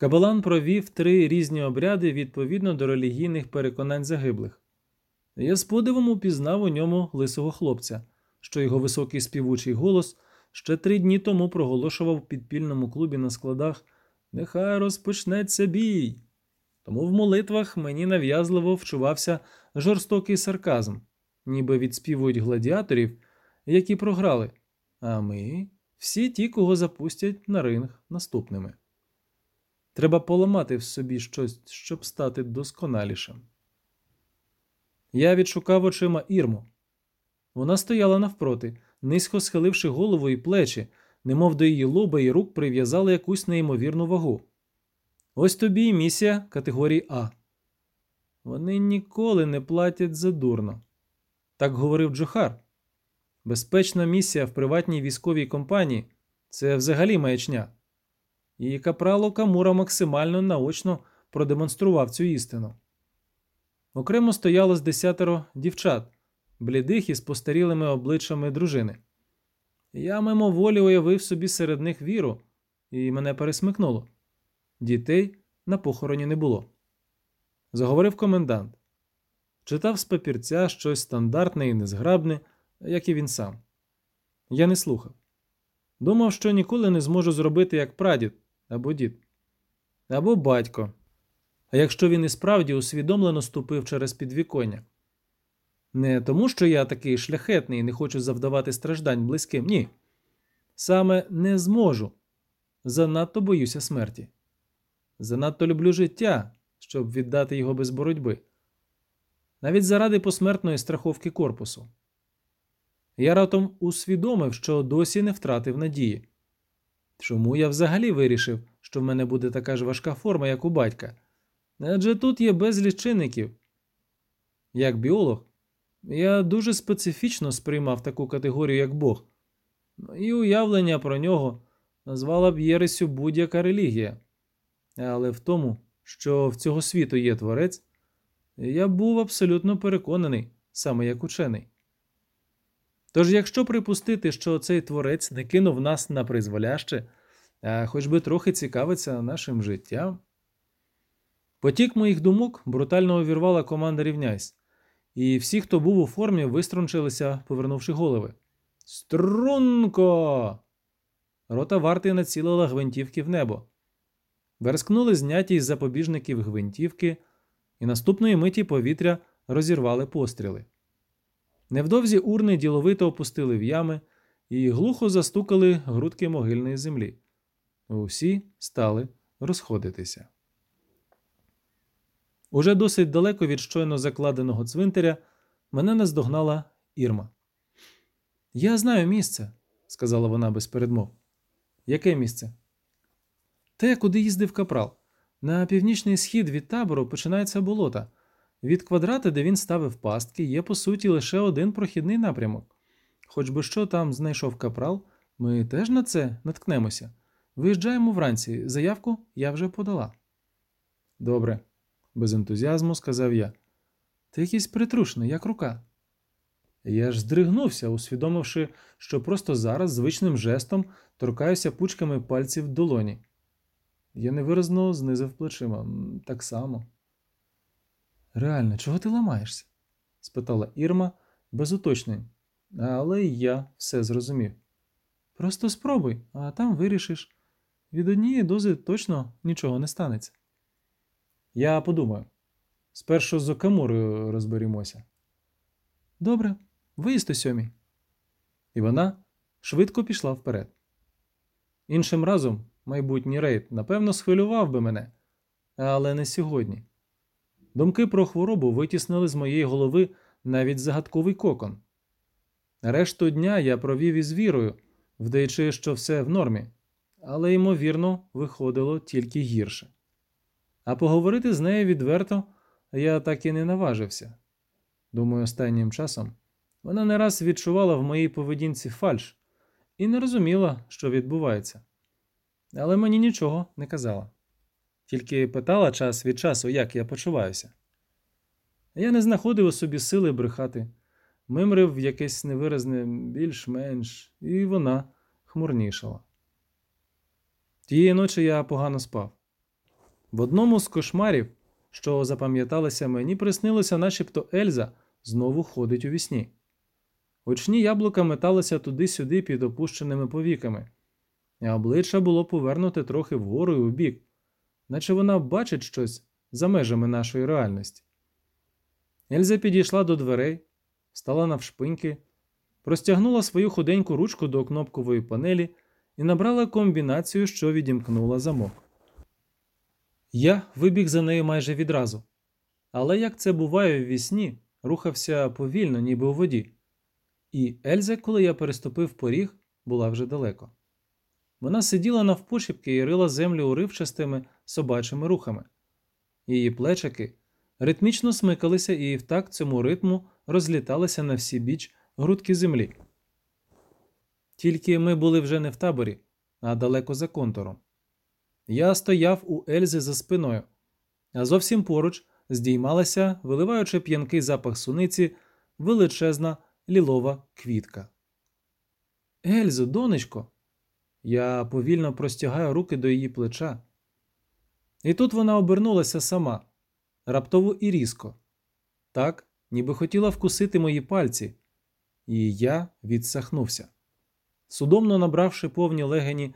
Кабалан провів три різні обряди відповідно до релігійних переконань загиблих. Я з подивом упізнав у ньому лисого хлопця, що його високий співучий голос ще три дні тому проголошував в підпільному клубі на складах Нехай розпочнеться бій. Тому в молитвах мені нав'язливо вчувався жорстокий сарказм, ніби відспівують гладіаторів, які програли, а ми всі ті, кого запустять на ринг наступними. Треба поламати в собі щось, щоб стати досконалішим. Я відшукав очима Ірму. Вона стояла навпроти, низько схиливши голову і плечі, немов до її лоба і рук прив'язали якусь неймовірну вагу. Ось тобі й місія категорії А. Вони ніколи не платять задурно. Так говорив Джохар. Безпечна місія в приватній військовій компанії це взагалі маячня. І капрало Камура максимально наочно продемонстрував цю істину. Окремо стояло з десятеро дівчат, блідих із постарілими обличчями дружини. Я мимоволі уявив собі серед них віру, і мене пересмикнуло. Дітей на похороні не було. Заговорив комендант. Читав з папірця щось стандартне і незграбне, як і він сам. Я не слухав. Думав, що ніколи не зможу зробити як прадід або дід, або батько. А якщо він і справді усвідомлено ступив через підвіконня. Не тому, що я такий шляхетний і не хочу завдавати страждань близьким, ні. Саме не зможу. Занадто боюся смерті. Занадто люблю життя, щоб віддати його без боротьби. Навіть заради посмертної страховки корпусу. Я раптом усвідомив, що досі не втратив надії. Чому я взагалі вирішив, що в мене буде така ж важка форма, як у батька? Адже тут є безліч чинників. Як біолог, я дуже специфічно сприймав таку категорію, як Бог, і уявлення про нього назвала б єресю будь-яка релігія. Але в тому, що в цього світу є творець, я був абсолютно переконаний, саме як учений. Тож, якщо припустити, що цей творець не кинув нас на призволяще, а хоч би трохи цікавиться нашим життям. Потік моїх думок брутально увірвала команда рівняйсь, і всі, хто був у формі, виструнчилися, повернувши голови. Струнко! Рота варти націлила гвинтівки в небо. Верскнули зняті із запобіжників гвинтівки, і наступної миті повітря розірвали постріли. Невдовзі урни діловито опустили в ями і глухо застукали грудки могильної землі. Усі стали розходитися. Уже досить далеко від щойно закладеного цвинтаря мене наздогнала Ірма. Я знаю місце, сказала вона без передмов. Яке місце? Те, куди їздив капрал. На північний схід від табору починається болота. Від квадрата, де він ставив пастки, є по суті лише один прохідний напрямок. Хоч би що там знайшов капрал, ми теж на це наткнемося. Виїжджаємо вранці, заявку я вже подала. Добре, без ентузіазму сказав я. Ти якийсь притрушений, як рука. Я ж здригнувся, усвідомивши, що просто зараз звичним жестом торкаюся пучками пальців в долоні. Я невиразно знизив плечима так само. Реально, чого ти ламаєшся? спитала Ірма без уточнень, але я все зрозумів. Просто спробуй, а там вирішиш. Від однієї дози точно нічого не станеться. Я подумаю. Спершу з Окамурою розберімося. Добре, виїзд у сьомій. І вона швидко пішла вперед. Іншим разом майбутній рейд, напевно, схвилював би мене, але не сьогодні. Думки про хворобу витіснили з моєї голови навіть загадковий кокон. Решту дня я провів із вірою, вдаючи, що все в нормі, але, ймовірно, виходило тільки гірше. А поговорити з нею відверто я так і не наважився. Думаю, останнім часом вона не раз відчувала в моїй поведінці фальш і не розуміла, що відбувається. Але мені нічого не казала, тільки питала час від часу, як я почуваюся. Я не знаходив у собі сили брехати, мимрив якесь невиразне більш-менш, і вона хмурнішала. Тієї ночі я погано спав. В одному з кошмарів, що запам'яталося мені, приснилося, начебто Ельза знову ходить у вісні. Очні яблука металися туди-сюди під опущеними повіками, а обличчя було повернуте трохи вгору і вбік, наче вона бачить щось за межами нашої реальності. Ельза підійшла до дверей, стала навшпиньки, простягнула свою худеньку ручку до кнопкової панелі і набрала комбінацію, що відімкнула замок. Я вибіг за нею майже відразу, але як це буває в вісні, рухався повільно, ніби у воді. І Ельза, коли я переступив поріг, була вже далеко. Вона сиділа навпошіпки і рила землю уривчастими собачими рухами. Її плечики ритмічно смикалися і в такт цьому ритму розліталися на всі біч грудки землі. Тільки ми були вже не в таборі, а далеко за контуром. Я стояв у Ельзи за спиною, а зовсім поруч здіймалася, виливаючи п'янкий запах суниці, величезна лілова квітка. Ельзо, донечко. Я повільно простягаю руки до її плеча. І тут вона обернулася сама, раптово і різко, так, ніби хотіла вкусити мої пальці, і я відсахнувся. Судомно набравши повні легені,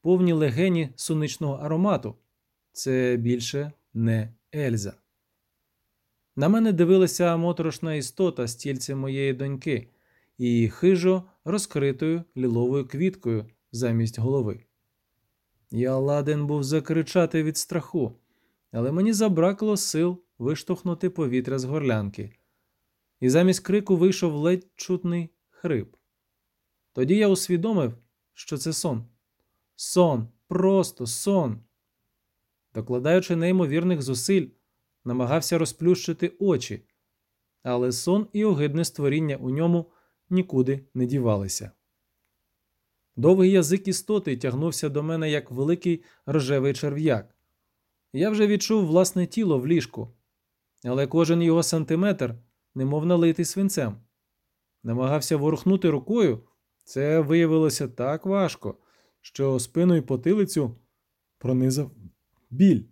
повні легені суничного аромату, це більше не Ельза. На мене дивилася моторошна істота з тільцем моєї доньки і хижо розкритою ліловою квіткою замість голови. Я ладен був закричати від страху, але мені забракло сил виштовхнути повітря з горлянки, і замість крику вийшов ледь чутний хрип. Тоді я усвідомив, що це сон. Сон, просто сон. Докладаючи неймовірних зусиль, намагався розплющити очі, але сон і огидне створіння у ньому нікуди не дівалися. Довгий язик істоти тягнувся до мене як великий рожевий черв'як. Я вже відчув власне тіло в ліжку, але кожен його сантиметр немов налитий свинцем. Намагався ворухнути рукою, це виявилося так важко, що спину й потилицю пронизав біль.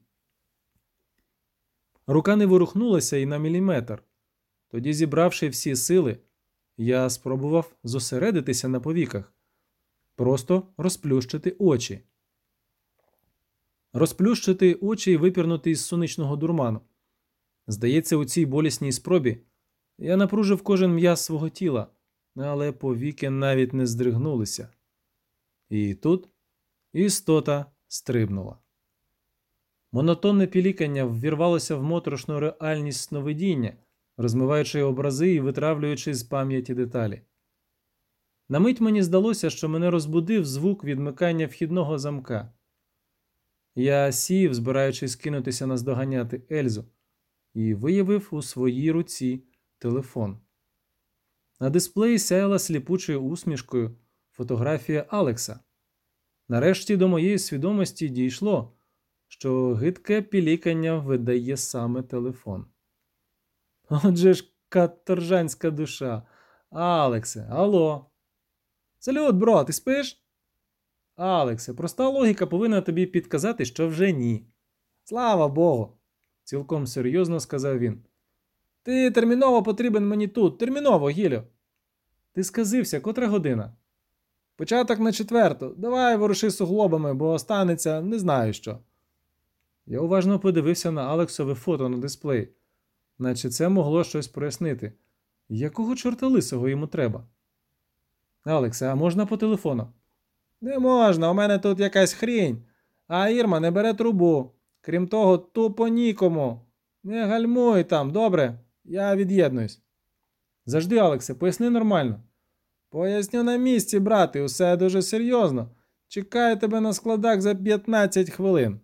Рука не ворухнулася і на міліметр. Тоді, зібравши всі сили, я спробував зосередитися на повіках, просто розплющити очі. Розплющити очі і випірнути із сонячного дурману. Здається, у цій болісній спробі я напружив кожен м'яз свого тіла, але повіки навіть не здригнулися. І тут істота стрибнула. Монотонне пілікання ввірвалося в моторошну реальність сновидіння, розмиваючи образи і витравлюючи з пам'яті деталі. На мить мені здалося, що мене розбудив звук відмикання вхідного замка. Я сів, збираючись кинутися наздоганяти Ельзу, і виявив у своїй руці телефон. На дисплеї сяяла сліпучою усмішкою фотографія Алекса. Нарешті до моєї свідомості дійшло, що гидке пілікання видає саме телефон. Отже ж, каторжанська душа. Алексе, алло. Салют, бро, ти спиш? Алексе, проста логіка повинна тобі підказати, що вже ні. Слава Богу, цілком серйозно сказав він. Ти терміново потрібен мені тут, терміново, Гілю. Ти сказився, котра година? Початок на четверту. Давай воруши суглобами, бо останеться не знаю що. Я уважно подивився на Алексове фото на дисплеї, наче це могло щось прояснити. Якого чорта лисого йому треба? Алексе, а можна по телефону? Не можна, у мене тут якась хрінь, а Ірма не бере трубу. Крім того, тупо нікому. Не гальмуй там, добре? Я від'єднуюсь. Завжди, Алексе, поясни нормально. Поясню на місці, брате, усе дуже серйозно. Чекаю тебе на складах за 15 хвилин.